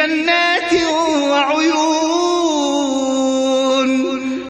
جنات